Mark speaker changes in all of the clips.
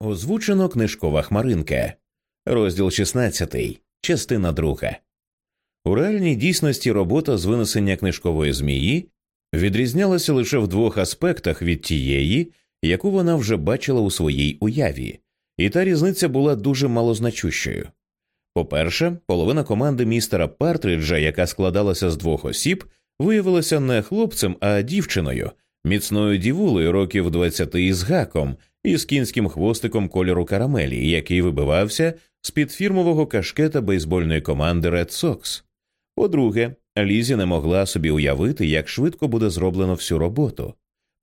Speaker 1: Озвучено книжкова хмаринка, розділ 16, частина 2. У реальній дійсності робота з винесення книжкової змії відрізнялася лише в двох аспектах від тієї, яку вона вже бачила у своїй уяві, і та різниця була дуже малозначущою. По-перше, половина команди містера Партриджа, яка складалася з двох осіб, виявилася не хлопцем, а дівчиною, міцною дівулею років 20 із гаком і з кінським хвостиком кольору карамелі, який вибивався з під фірмового кашкета бейсбольної команди Red Sox. По-друге, Лізі не могла собі уявити, як швидко буде зроблено всю роботу.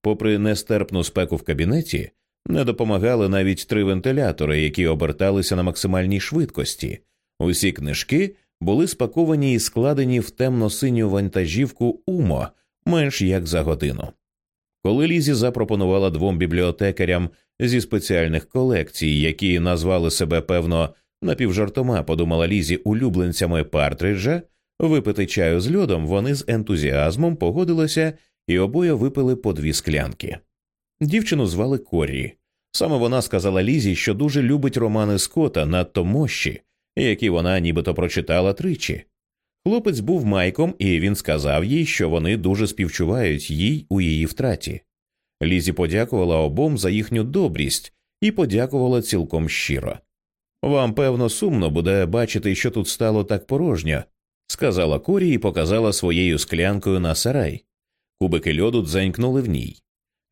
Speaker 1: Попри нестерпну спеку в кабінеті, не допомагали навіть три вентилятори, які оберталися на максимальній швидкості. Усі книжки були спаковані і складені в темно-синю вантажівку Умо менш як за годину. Коли Лізі запропонувала двом бібліотекарям зі спеціальних колекцій, які назвали себе певно напівжартома, подумала Лізі улюбленцями партриджа, випити чаю з льодом, вони з ентузіазмом погодилися і обоє випили по дві склянки. Дівчину звали Корі. Саме вона сказала Лізі, що дуже любить романи Скотта, надто мощі, які вона нібито прочитала тричі. Хлопець був майком, і він сказав їй, що вони дуже співчувають їй у її втраті. Лізі подякувала обом за їхню добрість і подякувала цілком щиро. Вам, певно, сумно буде бачити, що тут стало так порожньо, сказала Корі і показала своєю склянкою на сарай. Кубики льоду дзенькнули в ній.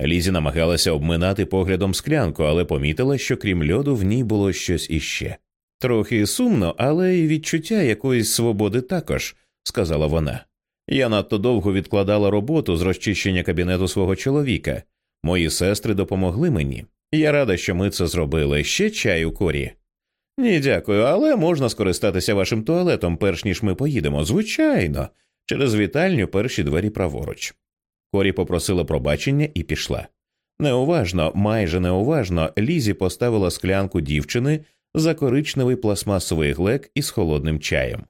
Speaker 1: Лізі намагалася обминати поглядом склянку, але помітила, що крім льоду в ній було щось іще. Трохи сумно, але й відчуття якоїсь свободи також, сказала вона. Я надто довго відкладала роботу з розчищення кабінету свого чоловіка. Мої сестри допомогли мені. Я рада, що ми це зробили. Ще чаю корі. Ні, дякую, але можна скористатися вашим туалетом, перш ніж ми поїдемо. Звичайно, через вітальню перші двері праворуч. Корі попросила пробачення і пішла. Неуважно, майже неуважно, Лізі поставила склянку дівчини за коричневий пластмасовий глек із холодним чаєм.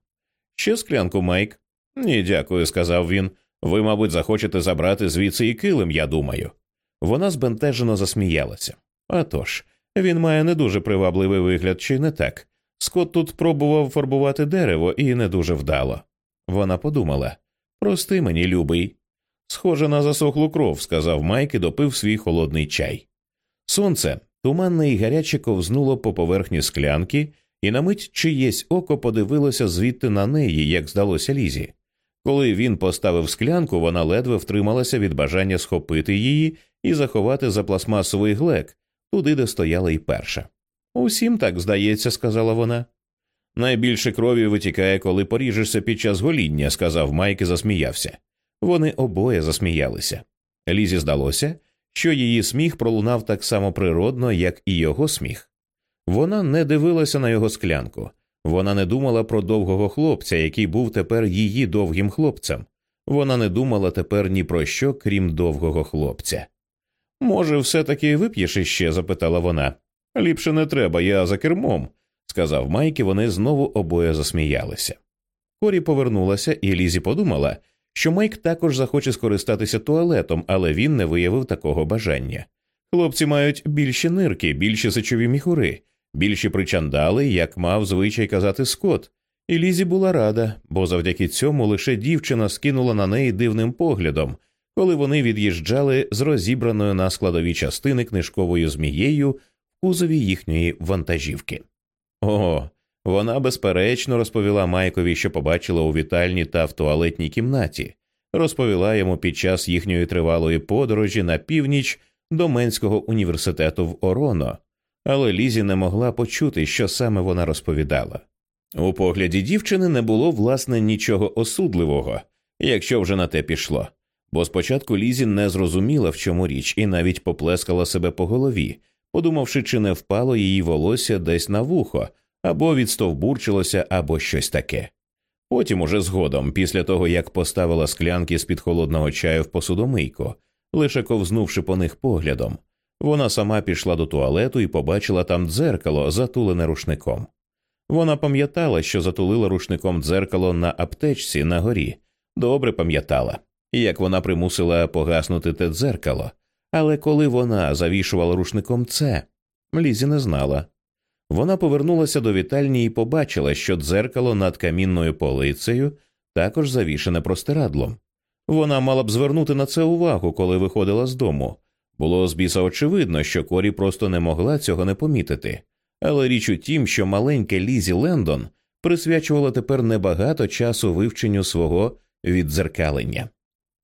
Speaker 1: Ще склянку, Майк? Ні, дякую, сказав він. Ви, мабуть, захочете забрати звідси і килим, я думаю. Вона збентежено засміялася. А тож, він має не дуже привабливий вигляд, чи не так? Скот тут пробував фарбувати дерево і не дуже вдало. Вона подумала прости мені, любий. Схоже на засохлу кров, сказав Майк і допив свій холодний чай. Сонце туманне і гаряче ковзнуло по поверхні склянки, і на мить чиєсь око подивилося звідти на неї, як здалося Лізі. Коли він поставив склянку, вона ледве втрималася від бажання схопити її і заховати за пластмасовий глек, туди, де стояла і перша. Усім так здається, сказала вона. Найбільше крові витікає, коли поріжешся під час гоління, сказав Майк і засміявся. Вони обоє засміялися. Лізі здалося, що її сміх пролунав так само природно, як і його сміх. Вона не дивилася на його склянку, вона не думала про довгого хлопця, який був тепер її довгим хлопцем. Вона не думала тепер ні про що, крім довгого хлопця. Може, все таки вип'єш іще? запитала вона. Ліпше не треба, я за кермом, сказав Майк, і вони знову обоє засміялися. Корі повернулася, і Лізі подумала, що Майк також захоче скористатися туалетом, але він не виявив такого бажання. Хлопці мають більші нирки, більші сечові міхури, більші причандали, як мав звичай казати Скот. І Лізі була рада, бо завдяки цьому лише дівчина скинула на неї дивним поглядом, коли вони від'їжджали з розібраною на складові частини книжковою змією в кузові їхньої вантажівки. О, вона безперечно розповіла Майкові, що побачила у вітальні та в туалетній кімнаті, розповіла йому під час їхньої тривалої подорожі на північ до Менського університету в Ороно, але Лізі не могла почути, що саме вона розповідала. У погляді дівчини не було власне нічого осудливого, якщо вже на те пішло, бо спочатку Лізі не зрозуміла, в чому річ, і навіть поплескала себе по голові, подумавши, чи не впало її волосся десь на вухо, або відстовбурчилося, або щось таке. Потім, уже згодом, після того як поставила склянки з під холодного чаю в посудомийку, лише ковзнувши по них поглядом, вона сама пішла до туалету і побачила там дзеркало, затулене рушником. Вона пам'ятала, що затулила рушником дзеркало на аптечці на горі, добре пам'ятала, як вона примусила погаснути те дзеркало, але коли вона завішувала рушником це, Лізі не знала. Вона повернулася до вітальні і побачила, що дзеркало над камінною полицею також завішене простирадлом. Вона мала б звернути на це увагу, коли виходила з дому. Було з біса очевидно, що Корі просто не могла цього не помітити. Але річ у тім, що маленька Лізі Лендон присвячувала тепер небагато часу вивченню свого віддзеркалення.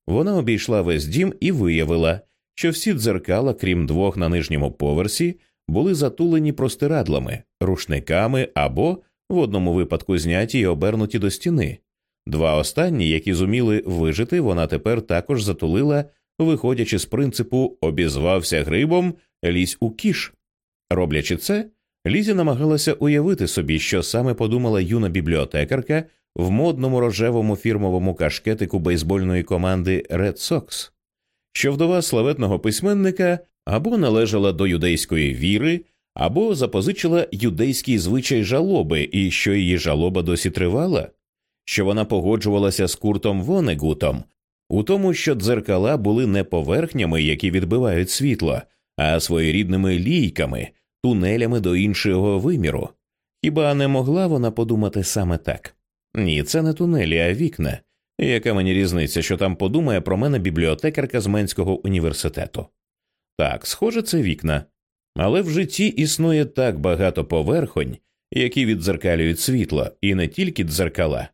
Speaker 1: Вона обійшла весь дім і виявила, що всі дзеркала, крім двох на нижньому поверсі, були затулені простирадлами, рушниками або, в одному випадку, зняті й обернуті до стіни. Два останні, які зуміли вижити, вона тепер також затулила, виходячи з принципу обізвався грибом, лізь у кіш. Роблячи це, Лізі намагалася уявити собі, що саме подумала юна бібліотекарка в модному рожевому фірмовому кашкетику бейсбольної команди Red Sox, що вдова славетного письменника або належала до юдейської віри, або запозичила юдейський звичай жалоби, і що її жалоба досі тривала, що вона погоджувалася з Куртом Вонегутом у тому, що дзеркала були не поверхнями, які відбивають світло, а своєрідними лійками, тунелями до іншого виміру. Хіба не могла вона подумати саме так? Ні, це не тунелі, а вікна. Яка мені різниця, що там подумає про мене бібліотекарка з Менського університету? Так, схоже, це вікна. Але в житті існує так багато поверхонь, які віддзеркалюють світло, і не тільки дзеркала.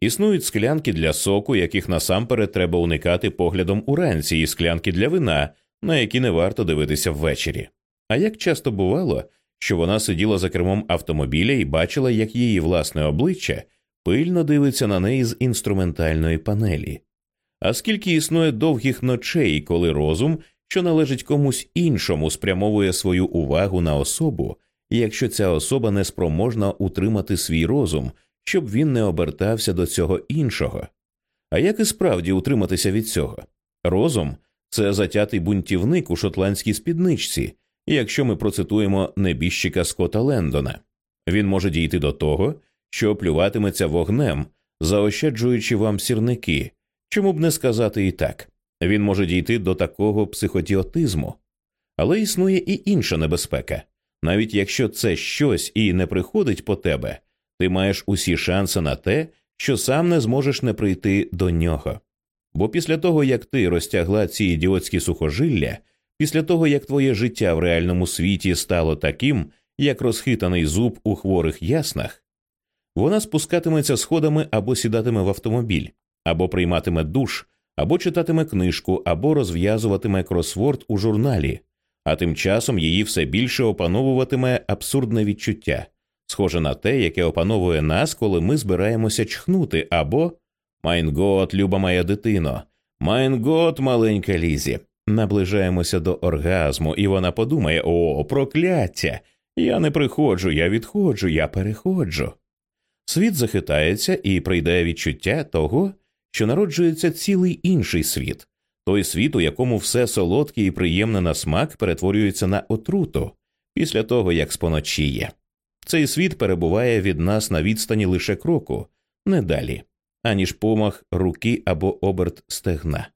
Speaker 1: Існують склянки для соку, яких насамперед треба уникати поглядом уранці, і склянки для вина, на які не варто дивитися ввечері. А як часто бувало, що вона сиділа за кермом автомобіля і бачила, як її власне обличчя пильно дивиться на неї з інструментальної панелі. А скільки існує довгих ночей, коли розум, що належить комусь іншому, спрямовує свою увагу на особу, якщо ця особа не спроможна утримати свій розум, щоб він не обертався до цього іншого. А як і справді утриматися від цього? Розум це затятий бунтівник у шотландській спідничці, якщо ми процитуємо небіжчика Скота Лендона. Він може дійти до того, що плюватиметься вогнем, заощаджуючи вам сірники, чому б не сказати і так. Він може дійти до такого психотіотизму. Але існує і інша небезпека. Навіть якщо це щось і не приходить по тебе, ти маєш усі шанси на те, що сам не зможеш не прийти до нього. Бо після того, як ти розтягла ці ідіотські сухожилля, після того як твоє життя в реальному світі стало таким, як розхитаний зуб у хворих яснах, вона спускатиметься сходами або сідатиме в автомобіль, або прийматиме душ, або читатиме книжку, або розв'язуватиме кросворд у журналі, а тим часом її все більше опановуватиме абсурдне відчуття, схоже на те, яке опановує нас, коли ми збираємося чхнути, або Mein Gott, люба моя дитино, Mein Gott, маленька Лізі. Наближаємося до оргазму, і вона подумає: о, прокляття! Я не приходжу, я відходжу, я переходжу. Світ захитається і прийде відчуття того, що народжується цілий інший світ, той світ, у якому все солодке і приємне на смак перетворюється на отруту після того, як споночіє. Цей світ перебуває від нас на відстані лише кроку, не далі, аніж помах руки або оберт стегна.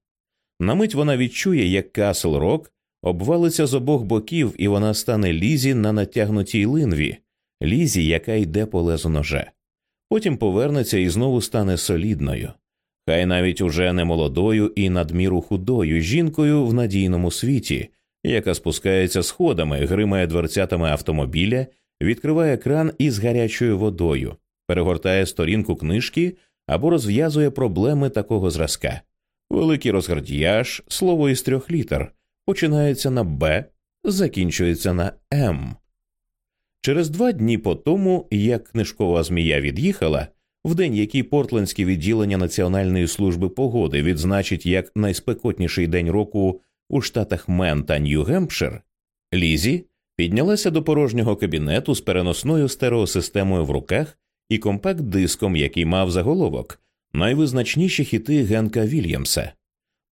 Speaker 1: На мить вона відчує, як Касл Рок обвалиться з обох боків, і вона стане лізі на натягнутій линві, лізі, яка йде по лезу ножа. Потім повернеться і знову стане солідною, хай навіть уже не молодою і надміру худою жінкою в надійному світі, яка спускається сходами, гримає дверцятами автомобіля, відкриває кран із гарячою водою, перегортає сторінку книжки або розв'язує проблеми такого зразка. Великий розгардіяж, слово із трьох літер, починається на Б, закінчується на М. Через два дні по тому, як книжкова змія від'їхала, в день, який портлендське відділення Національної служби погоди відзначить як найспекотніший день року у штатах Мен та Нью-Гемпшир, Лізі піднялася до порожнього кабінету з переносною стереосистемою в руках і компакт-диском, який мав заголовок найвизначніші хіти Генка Вільямса.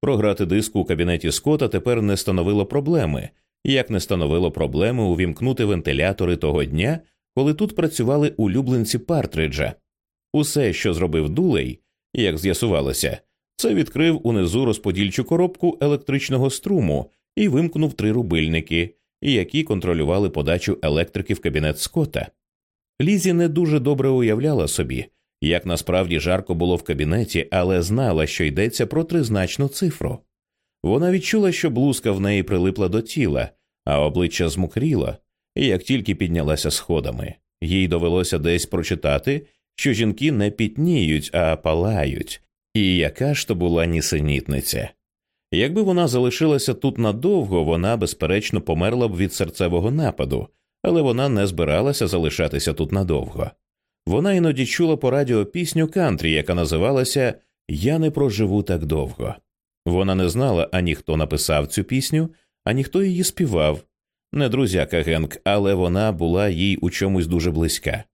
Speaker 1: Програти диск у кабінеті Скотта тепер не становило проблеми, як не становило проблеми увімкнути вентилятори того дня, коли тут працювали улюбленці Партриджа. Усе, що зробив дулей, як з'ясувалося, це відкрив унизу розподільчу коробку електричного струму і вимкнув три рубильники, які контролювали подачу електрики в кабінет Скотта. Лізі не дуже добре уявляла собі, як насправді жарко було в кабінеті, але знала, що йдеться про тризначну цифру. Вона відчула, що блузка в неї прилипла до тіла, а обличчя змокріло, і як тільки піднялася сходами. Їй довелося десь прочитати, що жінки не пітніють, а палають, і яка ж то була нісенітниця. Якби вона залишилася тут надовго, вона, безперечно, померла б від серцевого нападу, але вона не збиралася залишатися тут надовго. Вона іноді чула по радіо пісню кантрі, яка називалася Я не проживу так довго. Вона не знала ані хто написав цю пісню, ані хто її співав. Не друзяка Генк, але вона була їй у чомусь дуже близька.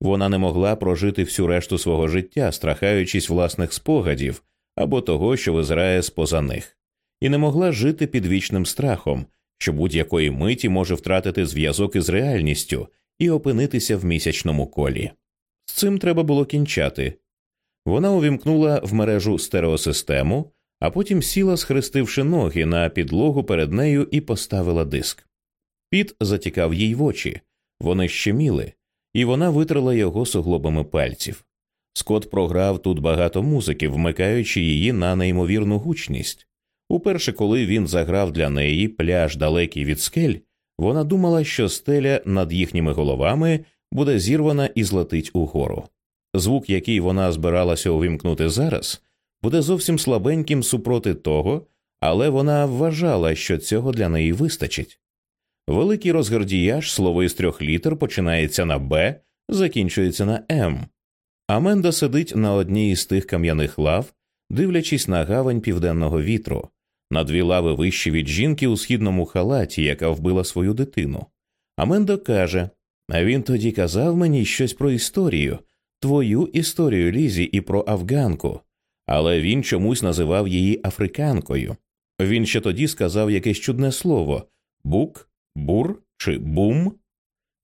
Speaker 1: Вона не могла прожити всю решту свого життя, страхаючись власних спогадів або того, що визирає споза них, і не могла жити під вічним страхом, що будь-якої миті може втратити зв'язок із реальністю і опинитися в місячному колі. З цим треба було кінчати. Вона увімкнула в мережу стереосистему, а потім сіла, схрестивши ноги на підлогу перед нею і поставила диск. Піт затікав їй в очі, вони щеміли, і вона витрила його суглобами пальців. Скот програв тут багато музики, вмикаючи її на неймовірну гучність. Уперше, коли він заграв для неї пляж далекий від скель, вона думала, що стеля над їхніми головами буде зірвана і злетить угору. Звук, який вона збиралася увімкнути зараз, буде зовсім слабеньким супроти того, але вона вважала, що цього для неї вистачить. Великий розгардіяж, слово із трьох літер починається на Б, закінчується на М. Аменда сидить на одній із тих кам'яних лав, дивлячись на гавань південного вітру, на дві лави вище від жінки у східному халаті, яка вбила свою дитину. Аменда каже А він тоді казав мені щось про історію, твою історію Лізі і про афганку, але він чомусь називав її африканкою. Він ще тоді сказав якесь чудне слово бук, бур чи бум?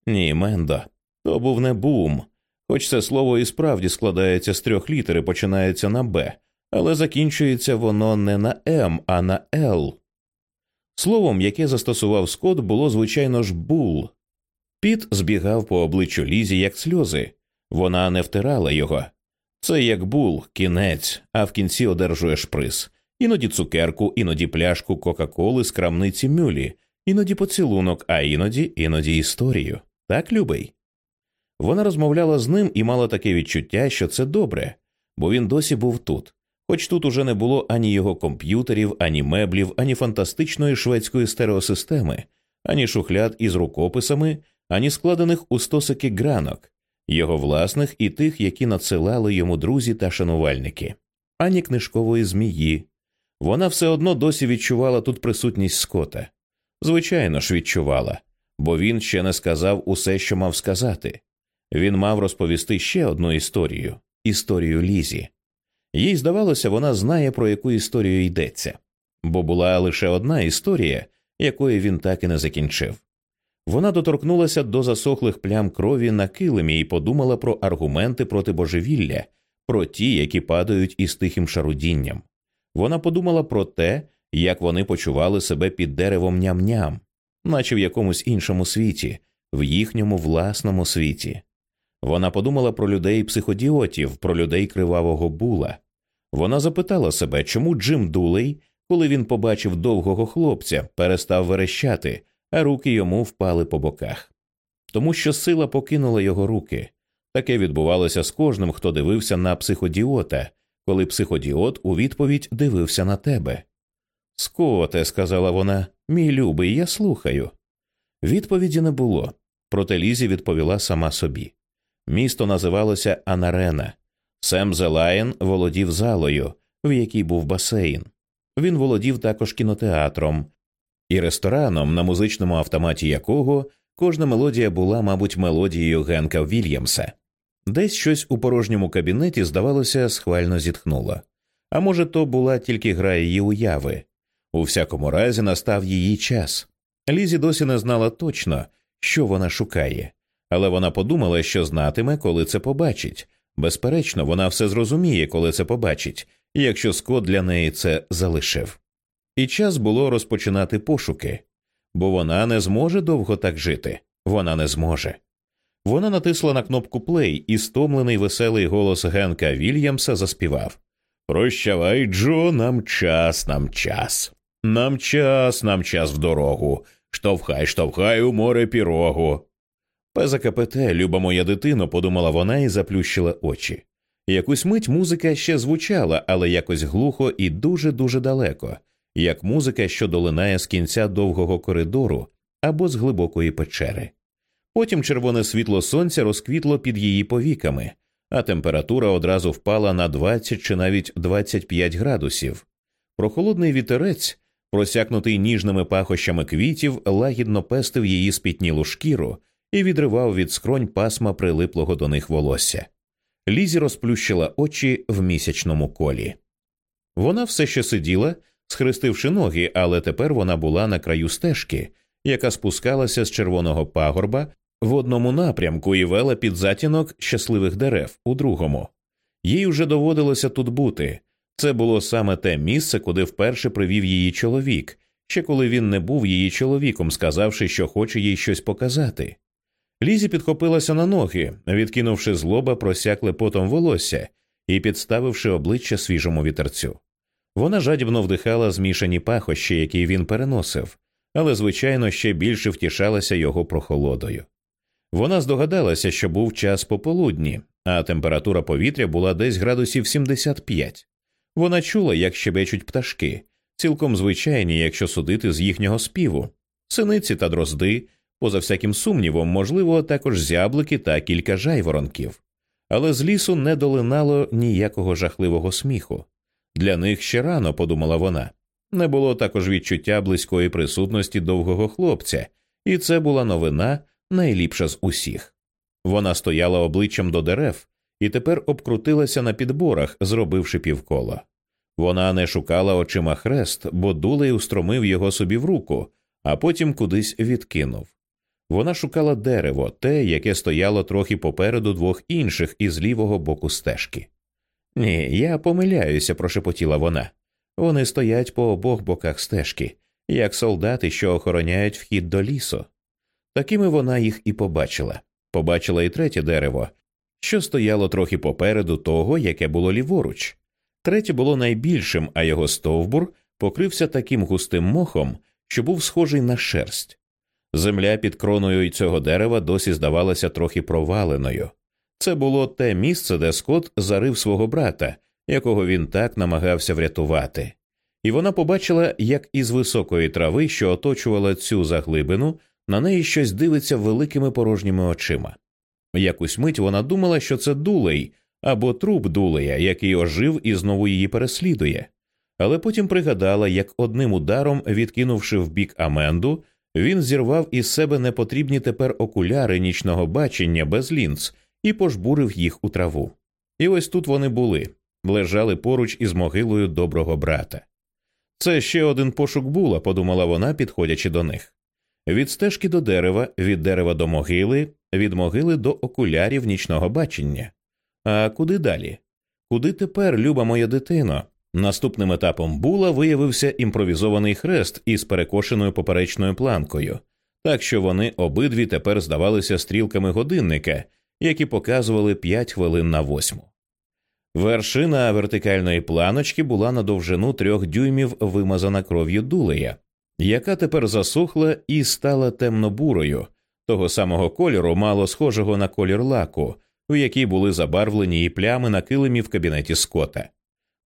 Speaker 1: Ні, Мендо, то був не бум. Хоч це слово і справді складається з трьох літер і починається на Б, але закінчується воно не на М, а на Л. Словом, яке застосував Скот, було звичайно ж бул. Піт збігав по обличчю Лізі, як сльози, вона не втирала його. Це як бул, кінець, а в кінці одержуєш приз. Іноді цукерку, іноді пляшку Кока-Коли з крамниці мюлі, іноді поцілунок, а іноді іноді історію. Так, любий? Вона розмовляла з ним і мала таке відчуття, що це добре, бо він досі був тут, хоч тут уже не було ані його комп'ютерів, ані меблів, ані фантастичної шведської стереосистеми, ані шухляд із рукописами, ані складених у стосики гранок, його власних і тих, які надсилали йому друзі та шанувальники, ані книжкової змії. Вона все одно досі відчувала тут присутність Скота. Звичайно ж, відчувала, бо він ще не сказав усе, що мав сказати. Він мав розповісти ще одну історію історію Лізі. Їй здавалося, вона знає, про яку історію йдеться, бо була лише одна історія, якої він так і не закінчив. Вона доторкнулася до засохлих плям крові на килимі і подумала про аргументи проти божевілля, про ті, які падають із тихим шарудінням. Вона подумала про те, як вони почували себе під деревом ням-ням, наче в якомусь іншому світі, в їхньому власному світі. Вона подумала про людей психодіотів, про людей кривавого була. Вона запитала себе, чому Джим Дулей, коли він побачив довгого хлопця, перестав верещати, а руки йому впали по боках. Тому що сила покинула його руки. Таке відбувалося з кожним, хто дивився на психодіота, коли психодіот у відповідь дивився на тебе. Скоте, сказала вона, мій любий, я слухаю. Відповіді не було, проте Лізі відповіла сама собі. Місто називалося Анарена. Сем Зелаєн володів залою, в якій був басейн. Він володів також кінотеатром і рестораном, на музичному автоматі якого кожна мелодія була, мабуть, мелодією Генка Вільямса. Десь щось у порожньому кабінеті, здавалося, схвально зітхнуло. А може, то була тільки гра її уяви. У всякому разі, настав її час. Лізі досі не знала точно, що вона шукає, але вона подумала, що знатиме, коли це побачить. Безперечно, вона все зрозуміє, коли це побачить, якщо Скот для неї це залишив. І час було розпочинати пошуки. бо вона не зможе довго так жити. Вона не зможе. Вона натисла на кнопку плей, і стомлений веселий голос Генка Вільямса заспівав Прощавай, Джо, нам час, нам час. Нам час, нам час в дорогу. Штовхай, штовхай у море пірогу. ПЗКПТ, люба моя дитино, подумала вона і заплющила очі. Якусь мить музика ще звучала, але якось глухо і дуже дуже далеко, як музика, що долинає з кінця довгого коридору або з глибокої печери. Потім червоне світло сонця розквітло під її повіками, а температура одразу впала на 20 чи навіть 25 градусів. Прохолодний вітерець, просякнутий ніжними пахощами квітів, лагідно пестив її спітнілу шкіру і відривав від скронь пасма прилиплого до них волосся. Лізі розплющила очі в місячному колі. Вона все ще сиділа, схрестивши ноги, але тепер вона була на краю стежки, яка спускалася з червоного пагорба в одному напрямку і вела під затінок щасливих дерев у другому. Їй уже доводилося тут бути. Це було саме те місце, куди вперше привів її чоловік, ще коли він не був її чоловіком, сказавши, що хоче їй щось показати. Лізі підхопилася на ноги, відкинувши з лоба просякле потом волосся і підставивши обличчя свіжому вітерцю. Вона жадібно вдихала змішані пахощі, які він переносив, але, звичайно, ще більше втішалася його прохолодою. Вона здогадалася, що був час пополудні, а температура повітря була десь градусів 75. Вона чула, як щебечуть пташки, цілком звичайні, якщо судити з їхнього співу, синиці та дрозди, поза всяким сумнівом, можливо, також зяблики та кілька жайворонків. Але з лісу не долинало ніякого жахливого сміху. Для них ще рано, подумала вона. Не було також відчуття близької присутності довгого хлопця, і це була новина найліпша з усіх. Вона стояла обличчям до дерев і тепер обкрутилася на підборах, зробивши півколо. Вона не шукала очима хрест, бо дулей устромив його собі в руку, а потім кудись відкинув. Вона шукала дерево, те, яке стояло трохи попереду двох інших із лівого боку стежки. Ні, я помиляюся, прошепотіла вона. Вони стоять по обох боках стежки, як солдати, що охороняють вхід до лісу. Такими вона їх і побачила. Побачила і третє дерево, що стояло трохи попереду того, яке було ліворуч. Третє було найбільшим, а його стовбур покрився таким густим мохом, що був схожий на шерсть. Земля під кроною цього дерева досі здавалася трохи проваленою. Це було те місце, де Скот зарив свого брата, якого він так намагався врятувати. І вона побачила, як із високої трави, що оточувала цю заглибину, на неї щось дивиться великими порожніми очима. Якусь мить вона думала, що це дулей або труп дулея, який ожив і знову її переслідує, але потім пригадала, як одним ударом, відкинувши в бік Аменду, він зірвав із себе непотрібні тепер окуляри нічного бачення без лінз і пожбурив їх у траву. І ось тут вони були, лежали поруч із могилою доброго брата. Це ще один пошук була, подумала вона, підходячи до них. Від стежки до дерева, від дерева до могили, від могили до окулярів нічного бачення. А куди далі? Куди тепер, люба моя дитино? Наступним етапом була виявився імпровізований хрест із перекошеною поперечною планкою, так що вони обидві тепер здавалися стрілками годинника, які показували п'ять хвилин на восьму. Вершина вертикальної планочки була на довжину трьох дюймів вимазана кров'ю дулея, яка тепер засохла і стала темно-бурою, того самого кольору, мало схожого на колір лаку, у якій були забарвлені її плями на килимі в кабінеті Скота.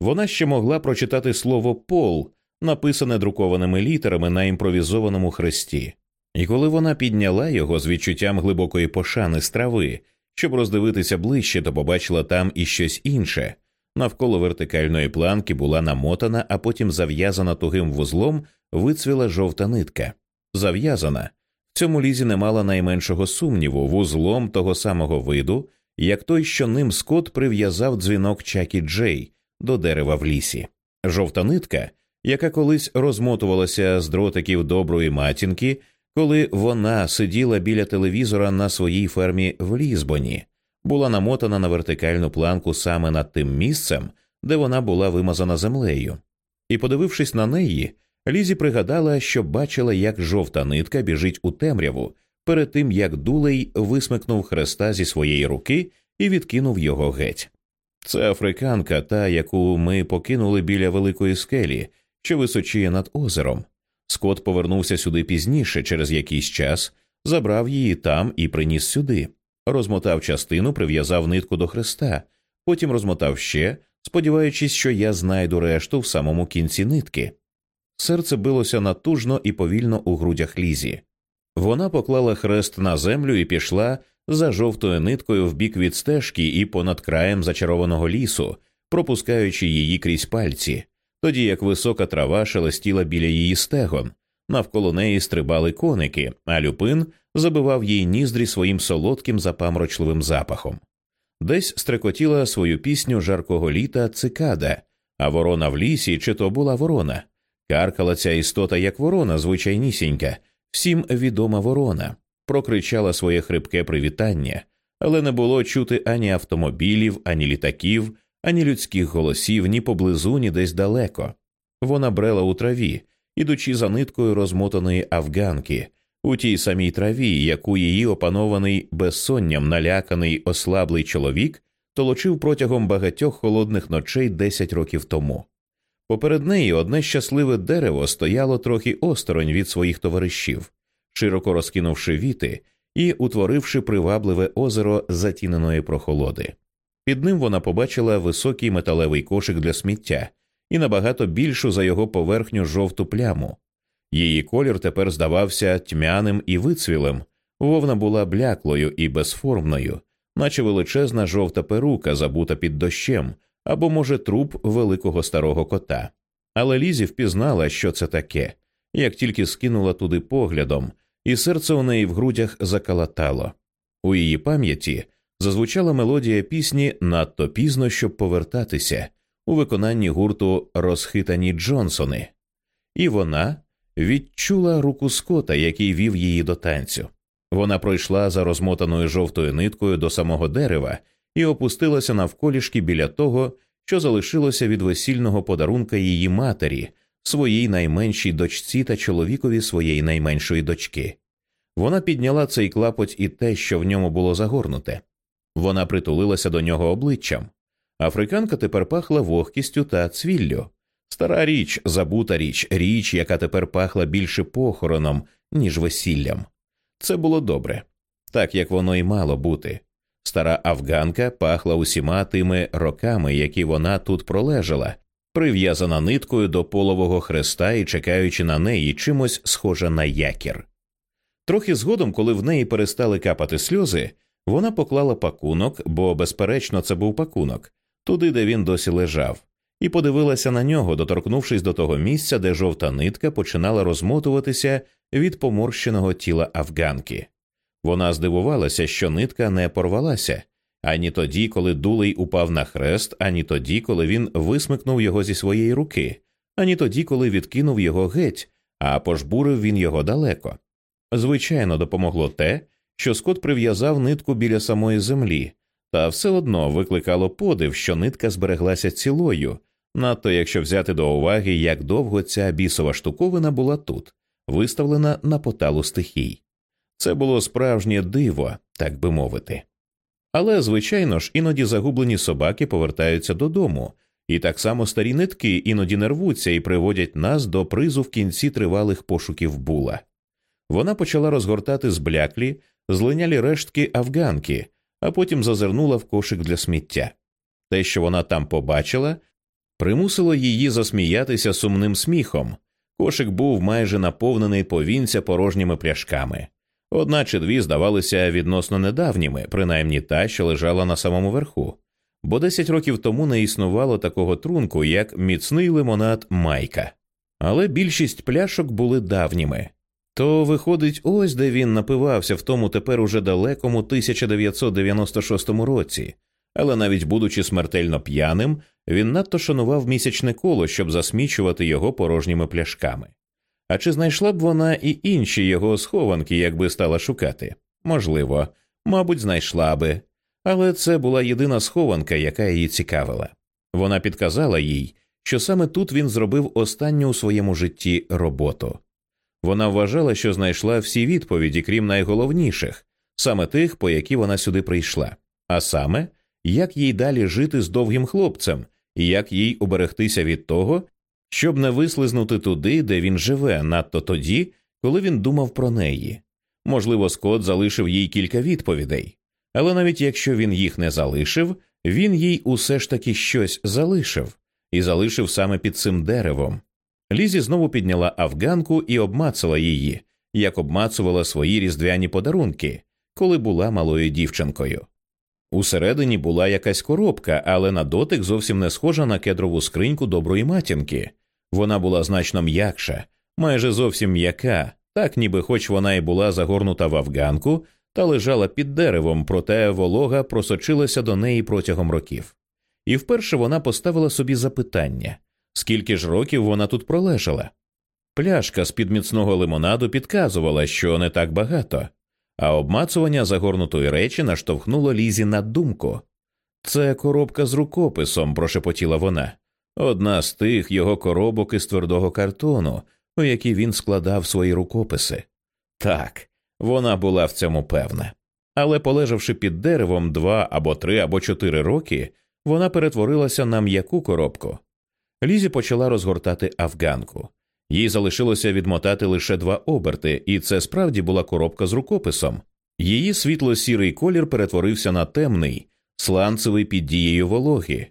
Speaker 1: Вона ще могла прочитати слово пол, написане друкованими літерами на імпровізованому хресті, і коли вона підняла його з відчуттям глибокої пошани з трави, щоб роздивитися ближче, то побачила там і щось інше. Навколо вертикальної планки була намотана, а потім зав'язана тугим вузлом, вицвіла жовта нитка. Зав'язана. В цьому лізі не мала найменшого сумніву, вузлом того самого виду, як той, що ним Скот прив'язав дзвінок Чакі Джей до дерева в лісі. Жовта нитка, яка колись розмотувалася з дротиків доброї матінки, коли вона сиділа біля телевізора на своїй фермі в Лізбоні, була намотана на вертикальну планку саме над тим місцем, де вона була вимазана землею. І, подивившись на неї, Лізі пригадала, що бачила, як жовта нитка біжить у темряву перед тим як дулей висмикнув хреста зі своєї руки і відкинув його геть. Це африканка, та яку ми покинули біля великої скелі, що височіє над озером. Скот повернувся сюди пізніше, через якийсь час, забрав її там і приніс сюди, розмотав частину, прив'язав нитку до хреста, потім розмотав ще, сподіваючись, що я знайду решту в самому кінці нитки. Серце билося натужно і повільно у грудях лізі. Вона поклала хрест на землю і пішла за жовтою ниткою в бік від стежки і понад краєм зачарованого лісу, пропускаючи її крізь пальці, тоді як висока трава шелестіла біля її стегон, навколо неї стрибали коники, а люпин забивав їй ніздрі своїм солодким запамрочливим запахом. Десь стрекотіла свою пісню жаркого літа цикада, а ворона в лісі, чи то була ворона. Каркала ця істота, як ворона, звичайнісінька, всім відома ворона, прокричала своє хрипке привітання, але не було чути ані автомобілів, ані літаків, ані людських голосів, ні поблизу, ні десь далеко. Вона брела у траві, ідучи за ниткою розмотаної афганки, у тій самій траві, яку її опанований безсонням наляканий ослаблий чоловік толочив протягом багатьох холодних ночей десять років тому. Поперед неї одне щасливе дерево стояло трохи осторонь від своїх товаришів, широко розкинувши віти і утворивши привабливе озеро затіненої прохолоди. Під ним вона побачила високий металевий кошик для сміття і набагато більшу за його поверхню жовту пляму. Її колір тепер здавався тьмяним і вицвілим, вовна була бляклою і безформною, наче величезна жовта перука, забута під дощем, або, може, труп великого старого кота. Але Лізі впізнала, що це таке, як тільки скинула туди поглядом, і серце у неї в грудях закалатало. У її пам'яті зазвучала мелодія пісні надто пізно, щоб повертатися у виконанні гурту Розхитані Джонсони, і вона відчула руку скота, який вів її до танцю. Вона пройшла за розмотаною жовтою ниткою до самого дерева і опустилася навколішки біля того, що залишилося від весільного подарунка її матері, своїй найменшій дочці та чоловікові своєї найменшої дочки. Вона підняла цей клапоть і те, що в ньому було загорнуте. Вона притулилася до нього обличчям. Африканка тепер пахла вогкістю та цвіллю. Стара річ, забута річ, річ, яка тепер пахла більше похороном, ніж весіллям. Це було добре, так як воно й мало бути. Стара афганка пахла усіма тими роками, які вона тут пролежала, прив'язана ниткою до полового хреста і чекаючи на неї чимось схоже на якір. Трохи згодом, коли в неї перестали капати сльози, вона поклала пакунок, бо, безперечно, це був пакунок, туди, де він досі лежав, і подивилася на нього, доторкнувшись до того місця, де жовта нитка починала розмотуватися від поморщеного тіла афганки. Вона здивувалася, що нитка не порвалася ані тоді, коли дулей упав на хрест, ані тоді, коли він висмикнув його зі своєї руки, ані тоді, коли відкинув його геть, а пожбурив він його далеко. Звичайно, допомогло те, що Скот прив'язав нитку біля самої землі, та все одно викликало подив, що нитка збереглася цілою, надто якщо взяти до уваги, як довго ця бісова штуковина була тут, виставлена на поталу стихій. Це було справжнє диво, так би мовити. Але, звичайно ж, іноді загублені собаки повертаються додому, і так само старі нитки іноді не рвуться і приводять нас до призу в кінці тривалих пошуків була. Вона почала розгортати збляклі, злинялі рештки афганки, а потім зазирнула в кошик для сміття. Те, що вона там побачила, примусило її засміятися сумним сміхом. Кошик був майже наповнений повінця порожніми пляшками. Одна чи дві здавалися відносно недавніми, принаймні та, що лежала на самому верху, бо десять років тому не існувало такого трунку, як міцний лимонад майка. Але більшість пляшок були давніми. То, виходить, ось де він напивався в тому тепер уже далекому 1996 році, але навіть будучи смертельно п'яним, він надто шанував місячне коло, щоб засмічувати його порожніми пляшками. А чи знайшла б вона і інші його схованки, якби стала шукати? Можливо, мабуть, знайшла би, але це була єдина схованка, яка її цікавила. Вона підказала їй, що саме тут він зробив останню у своєму житті роботу. Вона вважала, що знайшла всі відповіді, крім найголовніших, саме тих, по які вона сюди прийшла, а саме, як їй далі жити з довгим хлопцем, і як їй уберегтися від того, щоб не вислизнути туди, де він живе, надто тоді, коли він думав про неї. Можливо, Скот залишив їй кілька відповідей, але навіть якщо він їх не залишив, він їй усе ж таки щось залишив і залишив саме під цим деревом. Лізі знову підняла афганку і обмацала її, як обмацувала свої різдвяні подарунки, коли була малою дівчинкою. Усередині була якась коробка, але на дотик зовсім не схожа на кедрову скриньку доброї матінки. Вона була значно м'якша, майже зовсім м'яка, так ніби хоч вона і була загорнута в афганку та лежала під деревом, проте волога просочилася до неї протягом років. І вперше вона поставила собі запитання скільки ж років вона тут пролежала. Пляшка з під міцного лимонаду підказувала, що не так багато, а обмацування загорнутої речі наштовхнуло лізі на думку. Це коробка з рукописом, прошепотіла вона, одна з тих його коробок із твердого картону, у які він складав свої рукописи. Так, вона була в цьому певна. Але, полежавши під деревом два або три або чотири роки, вона перетворилася на м'яку коробку. Лізі почала розгортати афганку. Їй залишилося відмотати лише два оберти, і це справді була коробка з рукописом. Її світло-сірий колір перетворився на темний, сланцевий під дією вологи.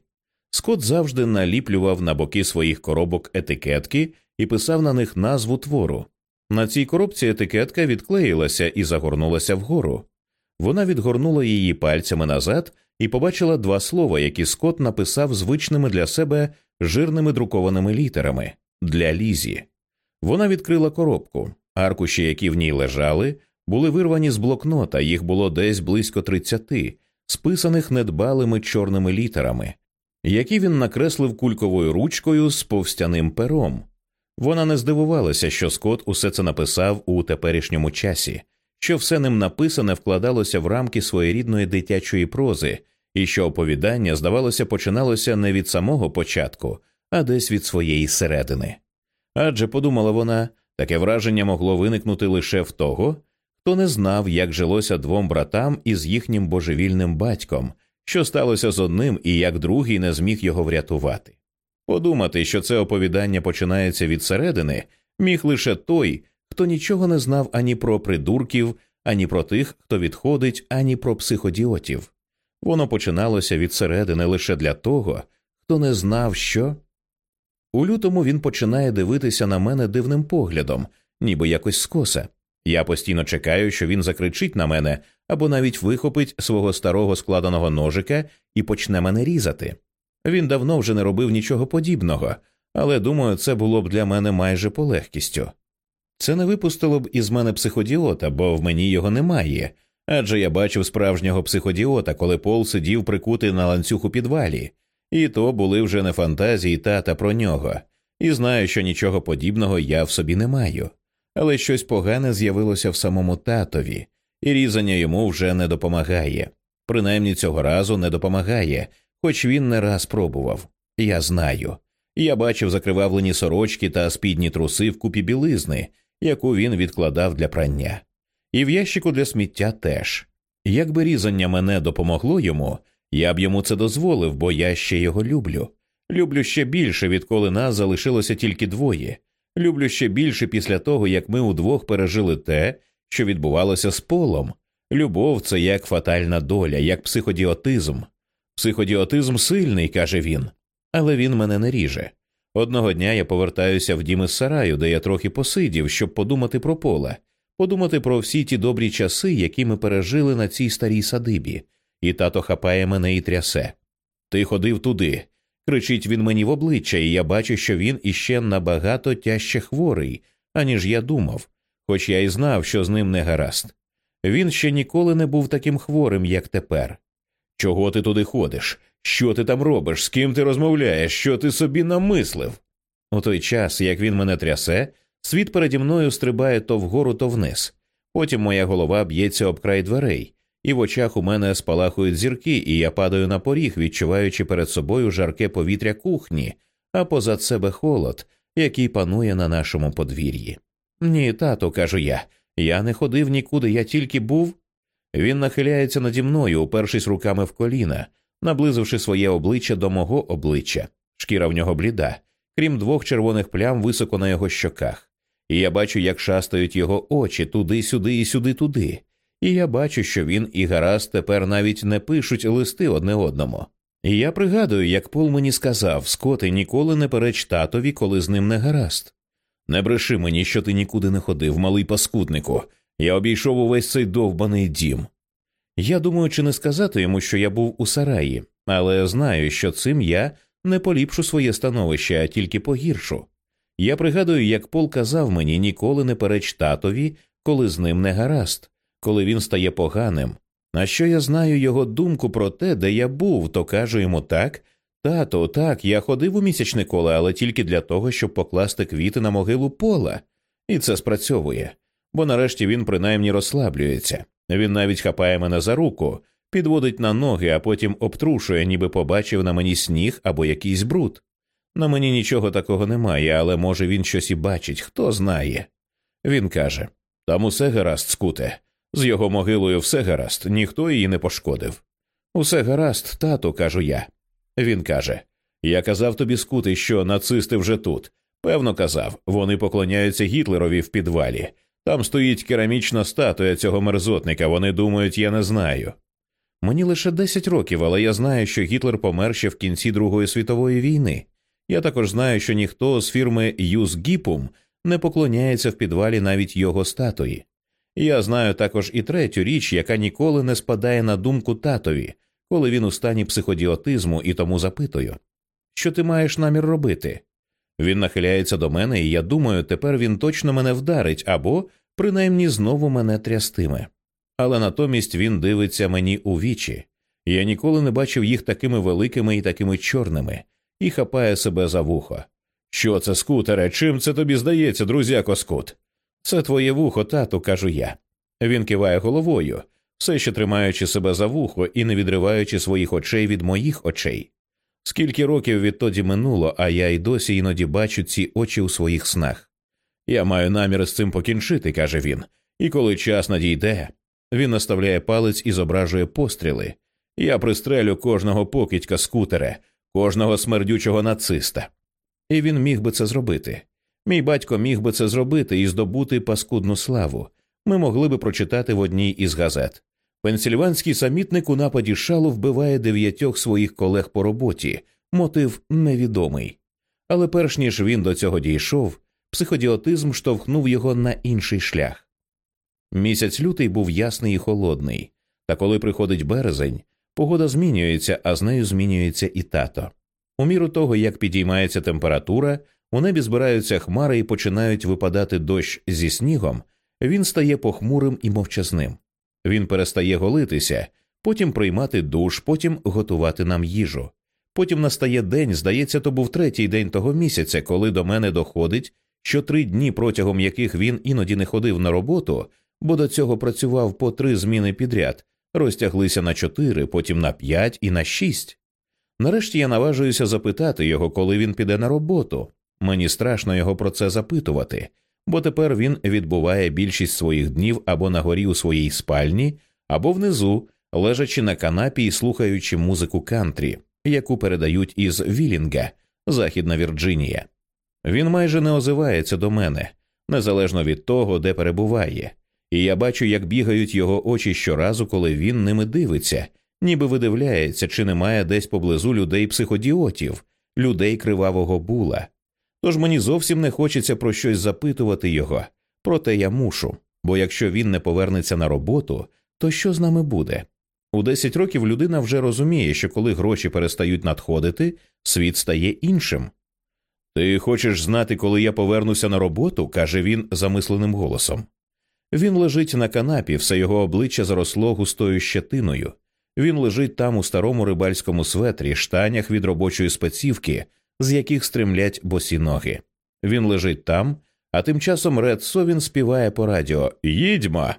Speaker 1: Скот завжди наліплював на боки своїх коробок етикетки і писав на них назву твору. На цій коробці етикетка відклеїлася і загорнулася вгору. Вона відгорнула її пальцями назад і побачила два слова, які Скот написав звичними для себе жирними друкованими літерами для Лізі. Вона відкрила коробку. Аркуші, які в ній лежали, були вирвані з блокнота, їх було десь близько тридцяти, списаних недбалими чорними літерами, які він накреслив кульковою ручкою з повстяним пером. Вона не здивувалася, що Скот усе це написав у теперішньому часі, що все ним написане вкладалося в рамки своєрідної дитячої прози, і що оповідання, здавалося, починалося не від самого початку, а десь від своєї середини. Адже подумала вона, таке враження могло виникнути лише в того, хто не знав, як жилося двом братам із їхнім божевільним батьком, що сталося з одним і як другий не зміг його врятувати. Подумати, що це оповідання починається від середини, міг лише той, хто нічого не знав ані про придурків, ані про тих, хто відходить, ані про психодіотів. Воно починалося від середини лише для того, хто не знав, що. У лютому він починає дивитися на мене дивним поглядом, ніби якось скоса. Я постійно чекаю, що він закричить на мене або навіть вихопить свого старого складеного ножика і почне мене різати. Він давно вже не робив нічого подібного, але думаю, це було б для мене майже полегкістю. Це не випустило б із мене психодіота, бо в мені його немає, адже я бачив справжнього психодіота, коли Пол сидів прикутий на ланцюг у підвалі, і то були вже не фантазії тата про нього, і знаю, що нічого подібного я в собі не маю. Але щось погане з'явилося в самому татові, і різання йому вже не допомагає. Принаймні цього разу не допомагає, хоч він не раз пробував. Я знаю. Я бачив закривавлені сорочки та спідні труси в купі білизни, яку він відкладав для прання. І в ящику для сміття теж. Якби різання мене допомогло йому, я б йому це дозволив, бо я ще його люблю. Люблю ще більше, відколи нас залишилося тільки двоє. Люблю ще більше після того, як ми удвох пережили те, що відбувалося з полом. Любов це як фатальна доля, як психодіотизм. Психодіотизм сильний, каже він, але він мене не ріже. Одного дня я повертаюся в дім із сараю, де я трохи посидів, щоб подумати про поле, подумати про всі ті добрі часи, які ми пережили на цій старій садибі, і тато хапає мене і трясе. Ти ходив туди. Кричить він мені в обличчя, і я бачу, що він іще набагато тяжче хворий, аніж я думав, хоч я й знав, що з ним не гаразд. Він ще ніколи не був таким хворим, як тепер. Чого ти туди ходиш? Що ти там робиш? З ким ти розмовляєш? Що ти собі намислив? У той час, як він мене трясе, світ переді мною стрибає то вгору, то вниз. Потім моя голова б'ється об край дверей, і в очах у мене спалахують зірки, і я падаю на поріг, відчуваючи перед собою жарке повітря кухні, а позад себе холод, який панує на нашому подвір'ї. Ні, тато, кажу я, я не ходив нікуди, я тільки був. Він нахиляється наді мною, упершись руками в коліна, наблизивши своє обличчя до мого обличчя. Шкіра в нього бліда, крім двох червоних плям високо на його щоках. І я бачу, як шастають його очі туди-сюди і сюди-туди. І я бачу, що він і гаразд тепер навіть не пишуть листи одне одному. І я пригадую, як Пол мені сказав Скоти, ніколи не переч татові, коли з ним не гаразд. Не бреши мені, що ти нікуди не ходив, малий паскуднику. Я обійшов увесь цей довбаний дім. Я думаю, чи не сказати йому, що я був у сараї, але знаю, що цим я не поліпшу своє становище, а тільки погіршу. Я пригадую, як Пол казав мені ніколи не переч татові, коли з ним не гаразд, коли він стає поганим. А що я знаю його думку про те, де я був, то кажу йому так. Тато, так, я ходив у місячне коло, але тільки для того, щоб покласти квіти на могилу пола. І це спрацьовує, бо нарешті він принаймні розслаблюється. Він навіть хапає мене за руку, підводить на ноги, а потім обтрушує, ніби побачив на мені сніг або якийсь бруд. На мені нічого такого немає, але може він щось і бачить, хто знає. Він каже там усе гаразд, скуте. З його могилою все гаразд, ніхто її не пошкодив. Усе гаразд, тату, кажу я. Він каже Я казав тобі, скути, що нацисти вже тут. Певно, казав, вони поклоняються Гітлерові в підвалі. Там стоїть керамічна статуя цього мерзотника, вони думають, я не знаю. Мені лише десять років, але я знаю, що Гітлер помер ще в кінці Другої світової війни. Я також знаю, що ніхто з фірми Юз Гіпум не поклоняється в підвалі навіть його статуї. Я знаю також і третю річ, яка ніколи не спадає на думку татові, коли він у стані психодіотизму і тому запитую, що ти маєш намір робити? Він нахиляється до мене, і я думаю, тепер він точно мене вдарить або принаймні знову мене трястиме. Але натомість він дивиться мені у вічі. Я ніколи не бачив їх такими великими і такими чорними, і хапає себе за вухо. Що це, скутере? Чим це тобі здається, друзяко скут? Це твоє вухо, тату, кажу я. Він киває головою, все ще тримаючи себе за вухо і не відриваючи своїх очей від моїх очей. Скільки років відтоді минуло, а я й досі іноді бачу ці очі у своїх снах. Я маю намір з цим покінчити, каже він, і коли час надійде, він наставляє палець і зображує постріли. Я пристрелю кожного покидька скутера, кожного смердючого нациста. І він міг би це зробити. Мій батько міг би це зробити і здобути паскудну славу. Ми могли би прочитати в одній із газет. Пенсільванський самітник у нападі шалу вбиває дев'ятьох своїх колег по роботі, мотив невідомий. Але перш ніж він до цього дійшов, психодіотизм штовхнув його на інший шлях. Місяць лютий був ясний і холодний, та коли приходить березень, погода змінюється, а з нею змінюється і тато. У міру того, як підіймається температура, у небі збираються хмари і починають випадати дощ зі снігом, він стає похмурим і мовчазним. Він перестає голитися, потім приймати душ, потім готувати нам їжу. Потім настає день, здається, то був третій день того місяця, коли до мене доходить, що три дні, протягом яких він іноді не ходив на роботу, бо до цього працював по три зміни підряд, розтяглися на чотири, потім на п'ять і на шість. Нарешті я наважуюся запитати його, коли він піде на роботу. Мені страшно його про це запитувати, бо тепер він відбуває більшість своїх днів або на горі у своїй спальні, або внизу, лежачи на канапі і слухаючи музику кантрі, яку передають із Вілінга, Західна Вірджинія. Він майже не озивається до мене, незалежно від того, де перебуває, і я бачу, як бігають його очі щоразу, коли він ними дивиться, ніби видивляється, чи немає десь поблизу людей психодіотів, людей кривавого була. Тож мені зовсім не хочеться про щось запитувати його, проте я мушу, бо якщо він не повернеться на роботу, то що з нами буде? У 10 років людина вже розуміє, що коли гроші перестають надходити, світ стає іншим. Ти хочеш знати, коли я повернуся на роботу? каже він замисленим голосом. Він лежить на канапі, все його обличчя заросло густою щетиною. Він лежить там у старому рибальському светрі, штанях від робочої спецівки, з яких стремлять босі ноги. Він лежить там, а тим часом Ред Совін співає по радіо Їдьмо.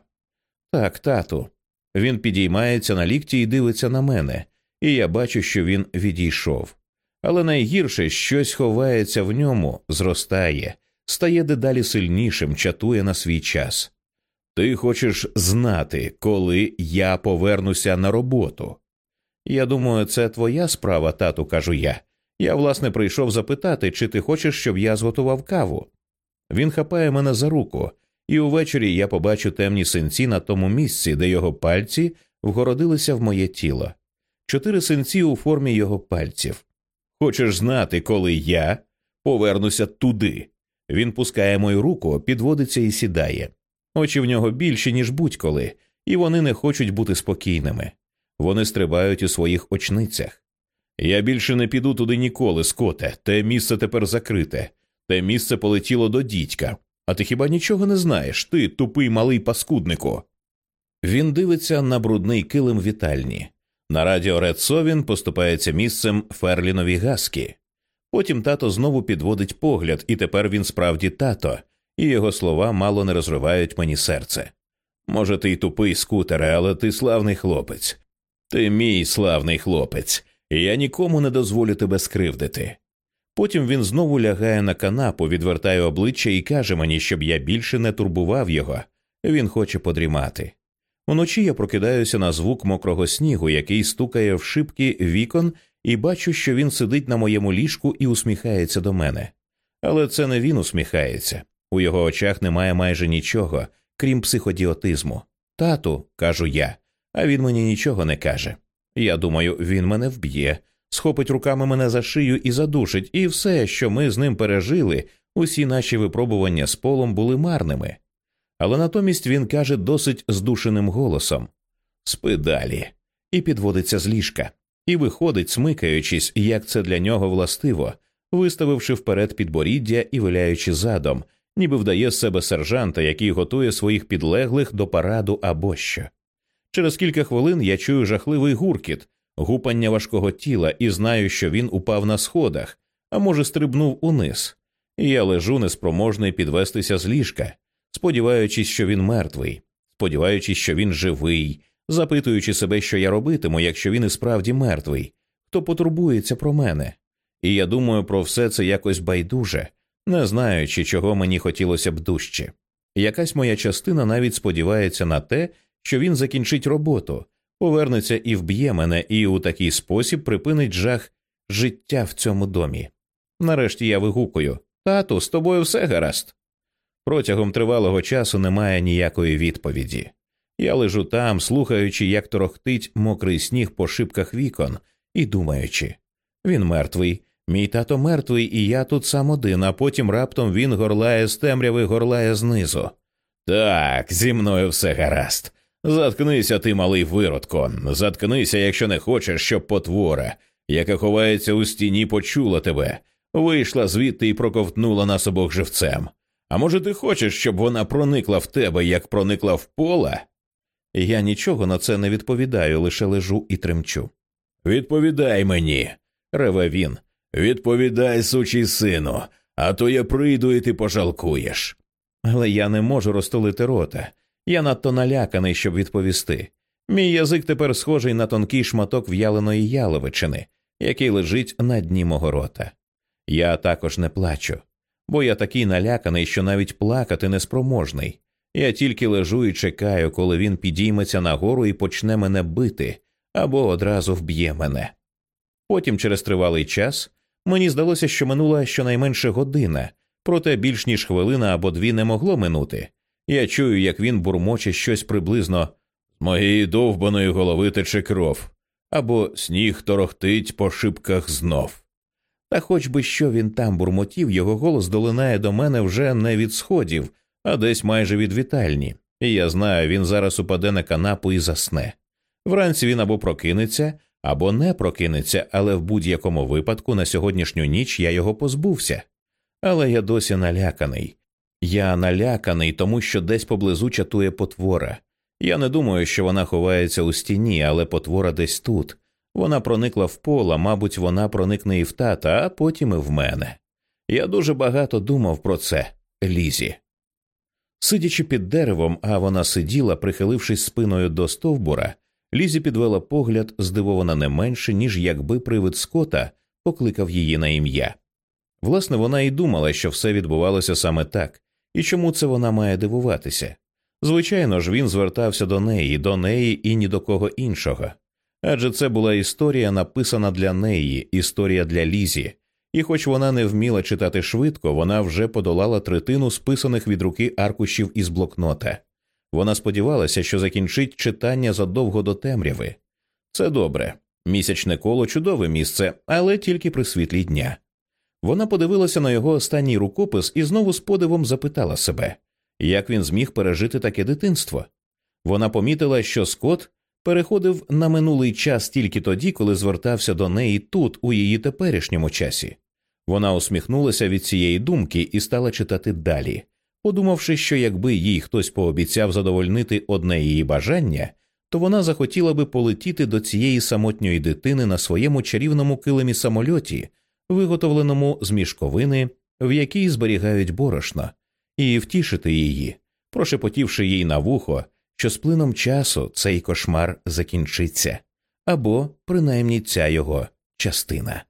Speaker 1: Так, тату. Він підіймається на лікті і дивиться на мене, і я бачу, що він відійшов. Але найгірше щось ховається в ньому, зростає, стає дедалі сильнішим, чатує на свій час. Ти хочеш знати, коли я повернуся на роботу. Я думаю, це твоя справа, тату, кажу я. Я, власне, прийшов запитати, чи ти хочеш, щоб я зготував каву. Він хапає мене за руку, і увечері я побачу темні синці на тому місці, де його пальці вгородилися в моє тіло. Чотири синці у формі його пальців. Хочеш знати, коли я повернуся туди. Він пускає мою руку, підводиться і сідає. Очі в нього більші, ніж будь-коли, і вони не хочуть бути спокійними. Вони стрибають у своїх очницях. Я більше не піду туди ніколи, скоте. Те місце тепер закрите, те місце полетіло до дідька. А ти хіба нічого не знаєш? Ти тупий малий паскуднику. Він дивиться на брудний килим вітальні. На радіо Ред Совін поступається місцем Ферлінові Гаскі. Потім тато знову підводить погляд, і тепер він справді тато, і його слова мало не розривають мені серце. Може, ти й тупий скутере, але ти славний хлопець. Ти мій славний хлопець, і я нікому не дозволю тебе скривдити. Потім він знову лягає на канапу, відвертає обличчя і каже мені, щоб я більше не турбував його. Він хоче подрімати. Уночі я прокидаюся на звук мокрого снігу, який стукає в шибки вікон, і бачу, що він сидить на моєму ліжку і усміхається до мене. Але це не він усміхається. У його очах немає майже нічого, крім психодіотизму. Тату, кажу я, а він мені нічого не каже. Я думаю, він мене вб'є, схопить руками мене за шию і задушить, і все, що ми з ним пережили, усі наші випробування з полом були марними. Але натомість він каже досить здушеним голосом Спи далі, і підводиться з ліжка, і виходить, смикаючись, як це для нього властиво, виставивши вперед підборіддя і виляючи задом, ніби вдає з себе сержанта, який готує своїх підлеглих до параду або що. Через кілька хвилин я чую жахливий гуркіт, гупання важкого тіла і знаю, що він упав на сходах, а може, стрибнув униз. І я лежу неспроможний підвестися з ліжка, сподіваючись, що він мертвий, сподіваючись, що він живий, запитуючи себе, що я робитиму, якщо він і справді мертвий, хто потурбується про мене. І я думаю про все це якось байдуже, не знаючи, чого мені хотілося б дужче. Якась моя частина навіть сподівається на те, що він закінчить роботу, повернеться і вб'є мене, і у такий спосіб припинить жах життя в цьому домі. Нарешті я вигукую Тату, з тобою все гаразд. Протягом тривалого часу немає ніякої відповіді. Я лежу там, слухаючи, як торохтить мокрий сніг по шибках вікон, і думаючи він мертвий, мій тато мертвий, і я тут сам один, а потім раптом він горлає з темряви, горлає знизу. Так, зі мною все гаразд. Заткнися, ти малий виродко, заткнися, якщо не хочеш, щоб потвора, яка ховається у стіні, почула тебе, вийшла звідти і проковтнула нас обох живцем. А може, ти хочеш, щоб вона проникла в тебе, як проникла в пола? Я нічого на це не відповідаю, лише лежу і тремчу. Відповідай мені, реве він. Відповідай, сучий сину, а то я прийду і ти пожалкуєш. Але я не можу розтолити рота. Я надто наляканий, щоб відповісти. Мій язик тепер схожий на тонкий шматок в'яленої яловичини, який лежить на дні мого рота. Я також не плачу, бо я такий наляканий, що навіть плакати неспроможний. Я тільки лежу і чекаю, коли він підійметься нагору і почне мене бити або одразу вб'є мене. Потім, через тривалий час, мені здалося, що минула щонайменше година, проте більш ніж хвилина або дві не могло минути. Я чую, як він бурмоче щось приблизно з моєї довбаної голови тече кров, або сніг торохтить по шибках знов. Та хоч би що він там бурмотів, його голос долинає до мене вже не від сходів, а десь майже від вітальні, і я знаю, він зараз упаде на канапу і засне. Вранці він або прокинеться, або не прокинеться, але в будь-якому випадку на сьогоднішню ніч я його позбувся. Але я досі наляканий. Я наляканий, тому що десь поблизу чатує потвора. Я не думаю, що вона ховається у стіні, але потвора десь тут. Вона проникла в пола, мабуть, вона проникне і в тата, а потім і в мене. Я дуже багато думав про це, Лізі. Сидячи під деревом, а вона сиділа, прихилившись спиною до стовбура, Лізі підвела погляд, здивована не менше, ніж якби привид скота покликав її на ім'я. Власне, вона і думала, що все відбувалося саме так, і чому це вона має дивуватися. Звичайно ж, він звертався до неї, до неї і ні до кого іншого. Адже це була історія, написана для неї, історія для Лізі, і хоч вона не вміла читати швидко, вона вже подолала третину списаних від руки аркушів із блокнота. Вона сподівалася, що закінчить читання задовго до темряви. Це добре. Місячне коло чудове місце, але тільки при світлі дня. Вона подивилася на його останній рукопис і знову з подивом запитала себе, як він зміг пережити таке дитинство. Вона помітила, що Скот переходив на минулий час тільки тоді, коли звертався до неї тут, у її теперішньому часі. Вона усміхнулася від цієї думки і стала читати далі, подумавши, що якби їй хтось пообіцяв задовольнити одне її бажання, то вона захотіла би полетіти до цієї самотньої дитини на своєму чарівному килимі самольоті, виготовленому з мішковини, в якій зберігають борошно, і втішити її, прошепотівши їй на вухо, що з плином часу цей кошмар закінчиться, або принаймні ця його частина.